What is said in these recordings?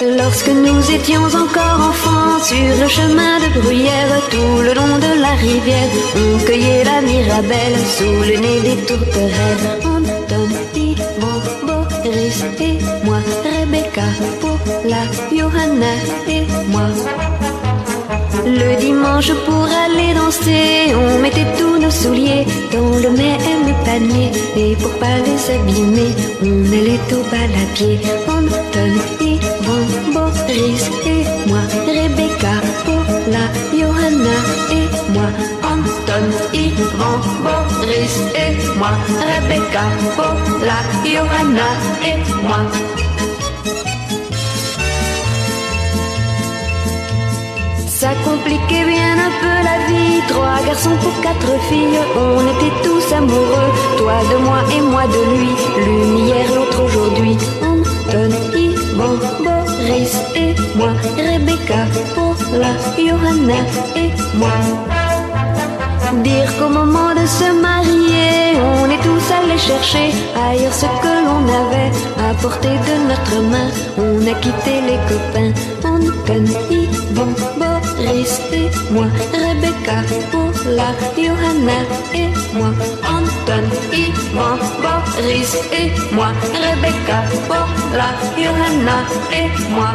Lorsque nous étions encore enfants sur le chemin de bruyère, tout le long de la rivière, on cueillait la mirabelle sous le nez des tourterelles. Anton, Yvon, Boris et moi, Rebecca, Paula, Johanna et moi. Le dimanche pour aller danser, on mettait tous nos souliers dans le même panier. Et pour pas les abîmer, on allait au bal à pied. Anton, Boris et moi, Rebecca, Paula, Johanna et moi. Anton, Yvon, Boris et moi, Rebecca, Paula, Johanna et moi. Ça compliquait bien un peu la vie. Trois garçons pour quatre filles, on était tous amoureux. Toi de moi et moi de lui. L'une hier, l'autre Rebecca, Paula, Johanna et moi. Dire qu'au moment de se marier, on est tous allés chercher ailleurs ce que l'on avait à portée de notre main. On a quitté les copains, Anton, Yvon, Boris et moi, Rebecca, Paula, Johanna et moi, Anton, Yvon, Boris et moi, Rebecca, Paula, Johanna et moi.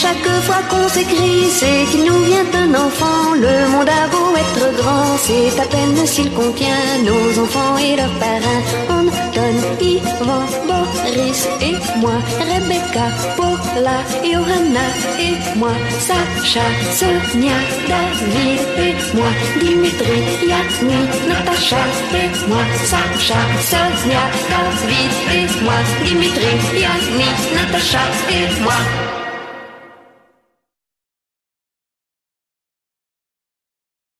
Chaque fois qu'on s'écrit, c'est qu'il nous vient un enfant. Le monde a beau être grand, c'est à peine s'il contient nos enfants et leurs parrains. Anton, Yvan, Boris et moi, Rebecca, Paula, Johanna et moi, Sacha, Sonia, David et moi, Dimitri, Yasmin, Natacha et moi, Sacha, Sonia, David et moi, Dimitri, Yasmin, Natacha et moi.